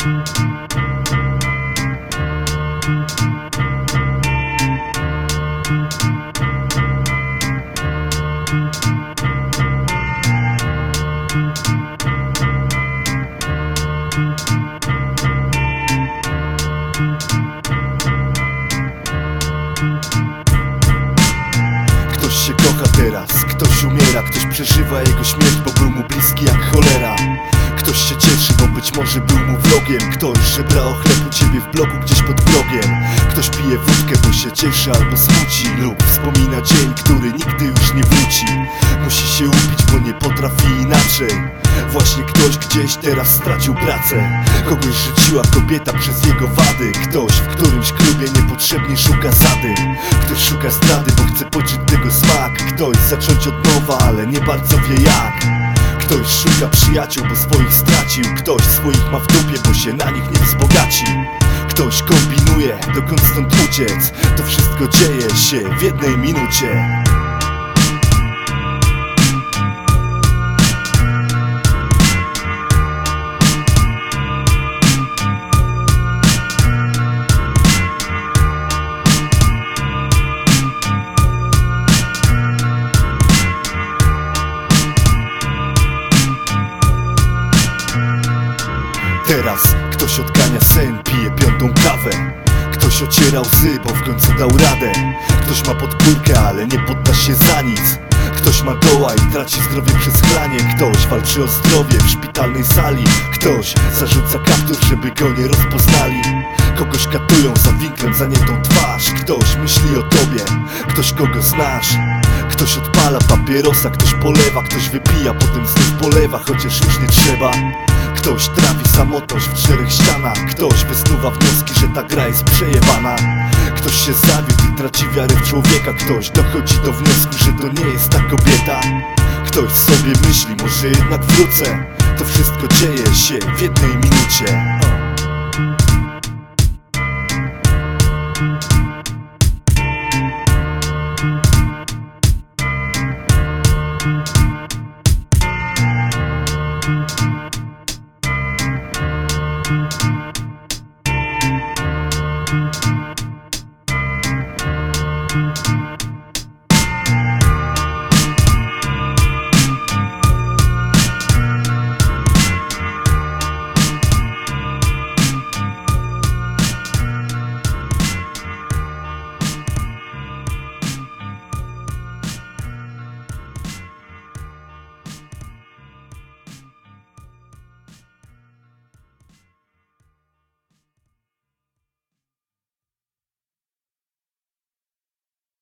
Ktoś się kocha teraz, ktoś umiera Ktoś przeżywa jego śmierć, bo był mu bliski jak cholera Ktoś się cieszy, bo być może był mu wrogiem. Ktoś żebra o chleb u ciebie w bloku gdzieś pod progiem Ktoś pije wódkę, bo się cieszy albo smuci Lub wspomina dzień, który nigdy już nie wróci. Musi się upić, bo nie potrafi inaczej. Właśnie ktoś gdzieś teraz stracił pracę. Kogoś rzuciła kobieta przez jego wady. Ktoś w którymś klubie niepotrzebnie szuka zady. Ktoś szuka zdrady, bo chce poczuć tego smak. Ktoś zacząć od nowa, ale nie bardzo wie jak Ktoś szuka przyjaciół, bo swoich stracił. Ktoś swoich ma w dupie, bo się na nich nie wzbogaci. Ktoś kombinuje, dokąd stąd uciec. To wszystko dzieje się w jednej minucie Teraz? Ktoś odgania sen, pije piątą kawę. Ktoś ociera łzy, bo w końcu dał radę. Ktoś ma podpórkę, ale nie podda się za nic. Ktoś ma doła i traci zdrowie przez chlanie Ktoś walczy o zdrowie w szpitalnej sali. Ktoś zarzuca kaptur, żeby go nie rozpoznali. Kogoś katują za winklem, za nie tą twarz. Ktoś myśli o tobie, ktoś kogo znasz Ktoś odpala papierosa, ktoś polewa Ktoś wypija, potem znów polewa, chociaż już nie trzeba. Ktoś trafi samotność w czterech ścianach Ktoś wysnuwa wnioski, że ta gra jest przejebana. Ktoś się zawiódł i traci wiarę w człowieka Ktoś dochodzi do wniosku, że to nie jest ta kobieta. Ktoś sobie myśli, może jednak wrócę. To wszystko dzieje się w jednej minucie